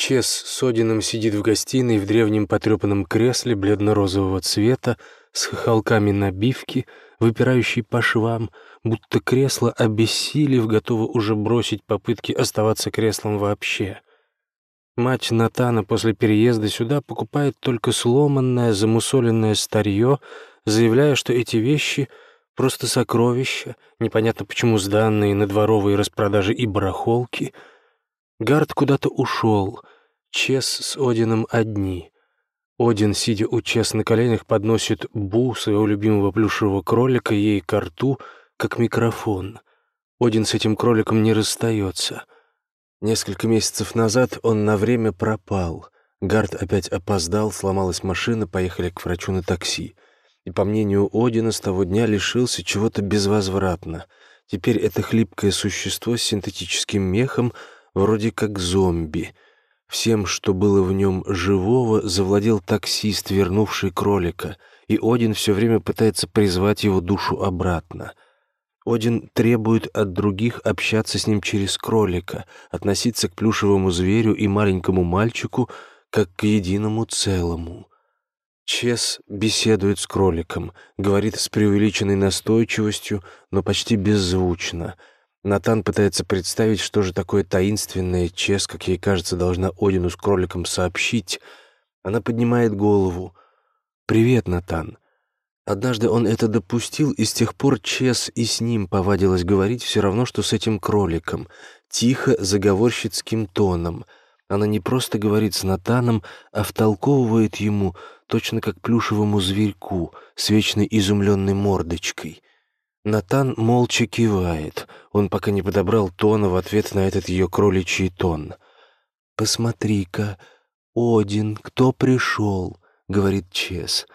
Чес с Одином сидит в гостиной в древнем потрепанном кресле бледно-розового цвета с хохолками набивки, выпирающей по швам, будто кресло, обессилев, готово уже бросить попытки оставаться креслом вообще. Мать Натана после переезда сюда покупает только сломанное, замусоленное старье, заявляя, что эти вещи — просто сокровища, непонятно почему сданные на дворовые распродажи и барахолки. Гард куда-то ушел, Чес с Одином одни. Один, сидя у Чес на коленях, подносит Бу, своего любимого плюшевого кролика, ей к рту, как микрофон. Один с этим кроликом не расстается. Несколько месяцев назад он на время пропал. Гард опять опоздал, сломалась машина, поехали к врачу на такси и, по мнению Одина, с того дня лишился чего-то безвозвратно. Теперь это хлипкое существо с синтетическим мехом, вроде как зомби. Всем, что было в нем живого, завладел таксист, вернувший кролика, и Один все время пытается призвать его душу обратно. Один требует от других общаться с ним через кролика, относиться к плюшевому зверю и маленькому мальчику как к единому целому. Чес беседует с кроликом, говорит с преувеличенной настойчивостью, но почти беззвучно. Натан пытается представить, что же такое таинственное Чес, как ей кажется, должна Одину с кроликом сообщить. Она поднимает голову. «Привет, Натан». Однажды он это допустил, и с тех пор Чес и с ним повадилась говорить все равно, что с этим кроликом, тихо, заговорщицким тоном. Она не просто говорит с Натаном, а втолковывает ему — точно как плюшевому зверьку с вечно изумленной мордочкой. Натан молча кивает, он пока не подобрал тона в ответ на этот ее кроличий тон. «Посмотри-ка, Один, кто пришел?» — говорит Чес.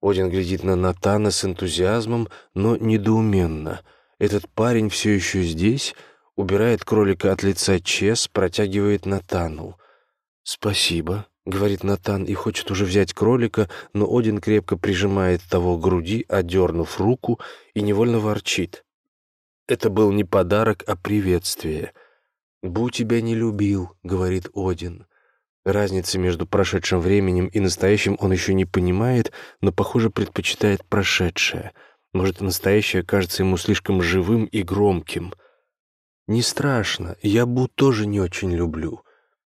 Один глядит на Натана с энтузиазмом, но недоуменно. Этот парень все еще здесь, убирает кролика от лица Чес, протягивает Натану. «Спасибо», — говорит Натан и хочет уже взять кролика, но Один крепко прижимает того к груди, одернув руку, и невольно ворчит. Это был не подарок, а приветствие. «Бу тебя не любил», — говорит Один. Разницы между прошедшим временем и настоящим он еще не понимает, но, похоже, предпочитает прошедшее. Может, настоящее кажется ему слишком живым и громким. «Не страшно, я Бу тоже не очень люблю».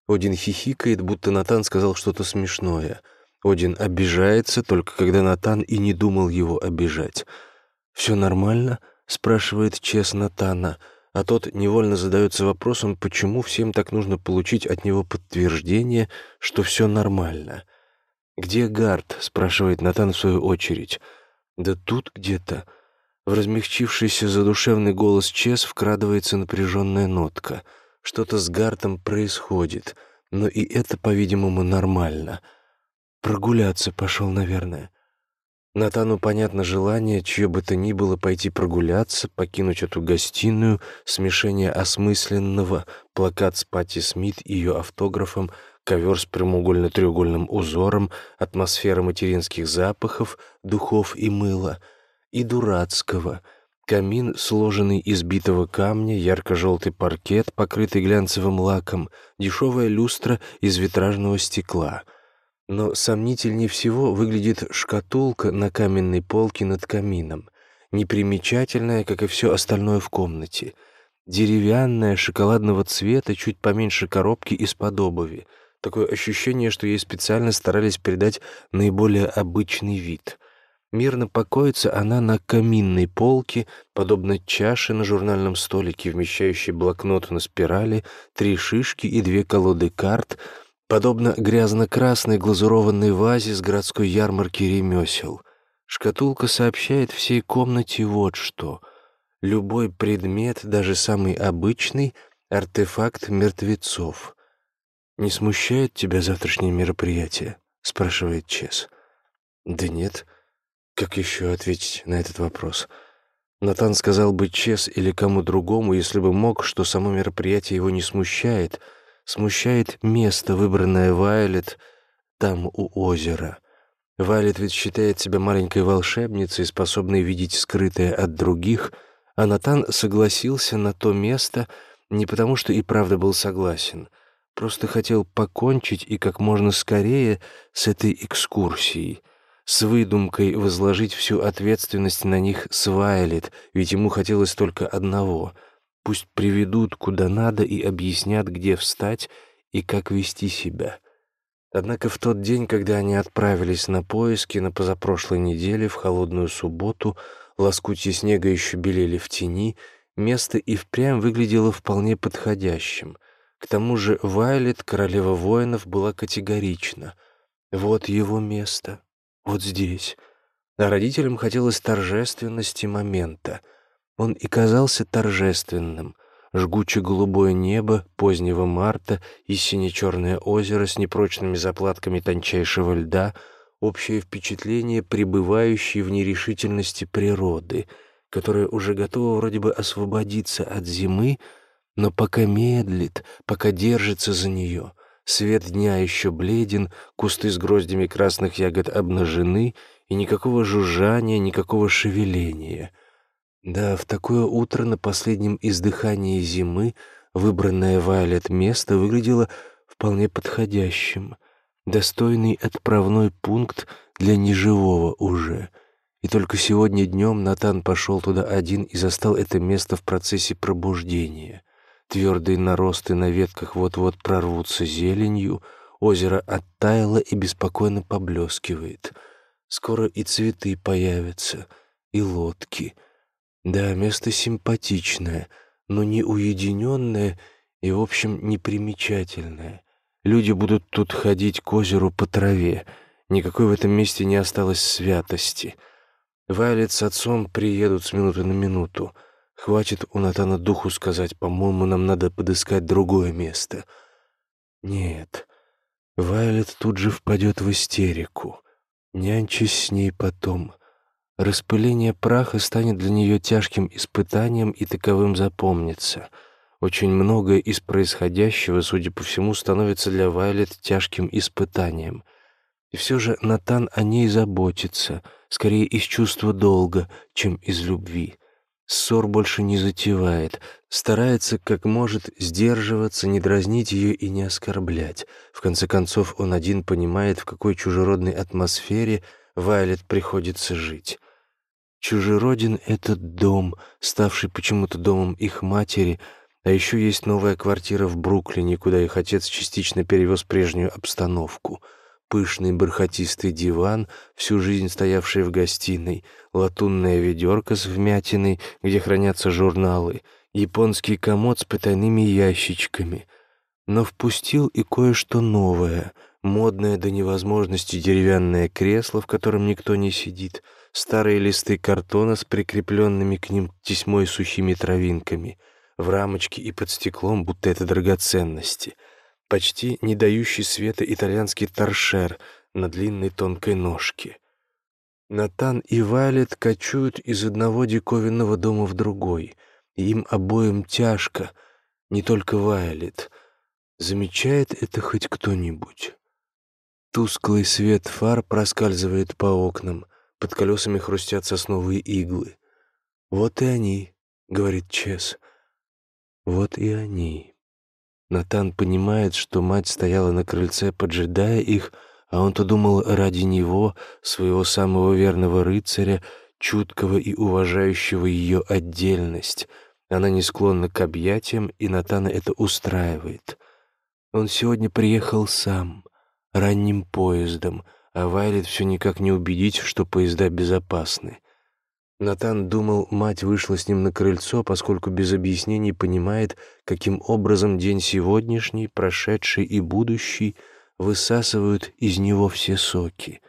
Один хихикает, будто Натан сказал что-то смешное. Один обижается, только когда Натан и не думал его обижать. «Все нормально?» — спрашивает Чес Натана, а тот невольно задается вопросом, почему всем так нужно получить от него подтверждение, что все нормально. «Где Гард?» — спрашивает Натан в свою очередь. «Да тут где-то». В размягчившийся задушевный голос Чес вкрадывается напряженная нотка — что-то с Гартом происходит, но и это, по-видимому, нормально. Прогуляться пошел, наверное. Натану понятно желание, чье бы то ни было, пойти прогуляться, покинуть эту гостиную, смешение осмысленного, плакат с Патти Смит ее автографом, ковер с прямоугольно-треугольным узором, атмосфера материнских запахов, духов и мыла, и дурацкого — Камин, сложенный из битого камня, ярко-желтый паркет, покрытый глянцевым лаком, дешевая люстра из витражного стекла. Но сомнительнее всего выглядит шкатулка на каменной полке над камином, непримечательная, как и все остальное в комнате. Деревянная, шоколадного цвета, чуть поменьше коробки из-под. Такое ощущение, что ей специально старались придать наиболее обычный вид — Мирно покоится она на каминной полке, подобно чаше на журнальном столике, вмещающей блокнот на спирали, три шишки и две колоды карт, подобно грязно-красной глазурованной вазе с городской ярмарки ремесел. Шкатулка сообщает всей комнате вот что. Любой предмет, даже самый обычный, — артефакт мертвецов. «Не смущает тебя завтрашнее мероприятие?» — спрашивает Чес. «Да нет». Как еще ответить на этот вопрос? Натан сказал бы Чес или кому другому, если бы мог, что само мероприятие его не смущает. Смущает место, выбранное Вайлет там, у озера. Вайлет ведь считает себя маленькой волшебницей, способной видеть скрытое от других, а Натан согласился на то место не потому, что и правда был согласен. просто хотел покончить и как можно скорее с этой экскурсией, с выдумкой возложить всю ответственность на них с ведь ему хотелось только одного — пусть приведут куда надо и объяснят, где встать и как вести себя. Однако в тот день, когда они отправились на поиски на позапрошлой неделе в холодную субботу, лоскутья снега еще белели в тени, место и впрямь выглядело вполне подходящим. К тому же Вайлет, королева воинов, была категорична. Вот его место, вот здесь. А родителям хотелось торжественности момента. Он и казался торжественным жгуче-голубое небо позднего марта и сине-черное озеро с непрочными заплатками тончайшего льда, общее впечатление пребывающей в нерешительности природы, которая уже готова вроде бы освободиться от зимы, но пока медлит, пока держится за нее. Свет дня еще бледен, кусты с гроздями красных ягод обнажены, и никакого жужжания, никакого шевеления — да, в такое утро на последнем издыхании зимы выбранное Вайлет место выглядело вполне подходящим, достойный отправной пункт для неживого уже. И только сегодня днем Натан пошел туда один и застал это место в процессе пробуждения. Твердые наросты на ветках вот-вот прорвутся зеленью, озеро оттаяло и беспокойно поблескивает. Скоро и цветы появятся, и лодки — да, место симпатичное, но не уединенное и, в общем, непримечательное. Люди будут тут ходить к озеру по траве. Никакой в этом месте не осталось святости. Вайлет с отцом приедут с минуты на минуту. Хватит у Натана духу сказать, по-моему, нам надо подыскать другое место. Нет, Вайлет тут же впадет в истерику. Нянчись с ней потом — Распыление праха станет для нее тяжким испытанием и таковым запомнится. Очень многое из происходящего, судя по всему, становится для Вайлет тяжким испытанием. И все же Натан о ней заботится, скорее из чувства долга, чем из любви. Ссор больше не затевает, старается как может сдерживаться, не дразнить ее и не оскорблять. В конце концов, он один понимает, в какой чужеродной атмосфере Вайлет приходится жить. Чужероден этот дом, ставший почему-то домом их матери, а еще есть новая квартира в Бруклине, куда их отец частично перевез прежнюю обстановку. Пышный бархатистый диван, всю жизнь стоявший в гостиной, латунная ведерко с вмятиной, где хранятся журналы, японский комод с потайными ящичками. Но впустил и кое-что новое, модное до невозможности деревянное кресло, в котором никто не сидит — старые листы картона с прикрепленными к ним тесьмой сухими травинками, в рамочке и под стеклом, будто это драгоценности, почти не дающий света итальянский торшер на длинной тонкой ножке. Натан и Вайлет кочуют из одного диковинного дома в другой, и им обоим тяжко, не только Вайлет. Замечает это хоть кто-нибудь? Тусклый свет фар проскальзывает по окнам, под колесами хрустят сосновые иглы. «Вот и они», — говорит Чес. «Вот и они». Натан понимает, что мать стояла на крыльце, поджидая их, а он-то думал ради него, своего самого верного рыцаря, чуткого и уважающего ее отдельность. Она не склонна к объятиям, и Натана это устраивает. Он сегодня приехал сам, ранним поездом, а Вайлет все никак не убедить, что поезда безопасны. Натан думал, мать вышла с ним на крыльцо, поскольку без объяснений понимает, каким образом день сегодняшний, прошедший и будущий высасывают из него все соки.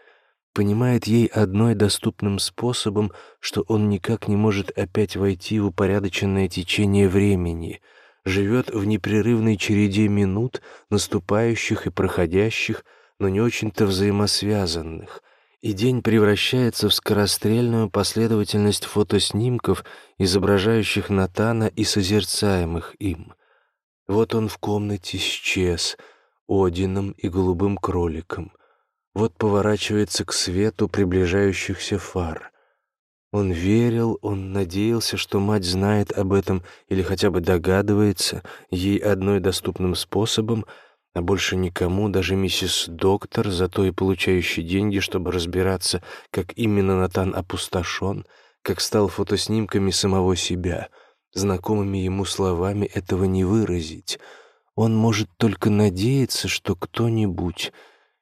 Понимает ей одной доступным способом, что он никак не может опять войти в упорядоченное течение времени, живет в непрерывной череде минут, наступающих и проходящих, но не очень-то взаимосвязанных, и день превращается в скорострельную последовательность фотоснимков, изображающих Натана и созерцаемых им. Вот он в комнате исчез, Одином и голубым кроликом. Вот поворачивается к свету приближающихся фар. Он верил, он надеялся, что мать знает об этом или хотя бы догадывается, ей одной доступным способом — а больше никому, даже миссис Доктор, зато и получающий деньги, чтобы разбираться, как именно Натан опустошен, как стал фотоснимками самого себя. Знакомыми ему словами этого не выразить. Он может только надеяться, что кто-нибудь,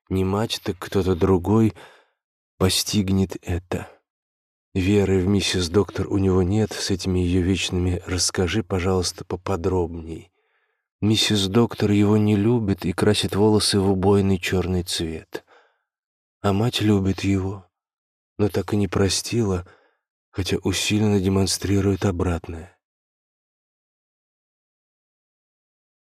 не мать, так кто-то другой, постигнет это. Веры в миссис Доктор у него нет, с этими ее вечными «расскажи, пожалуйста, поподробней». Миссис Доктор его не любит и красит волосы в убойный черный цвет. А мать любит его, но так и не простила, хотя усиленно демонстрирует обратное.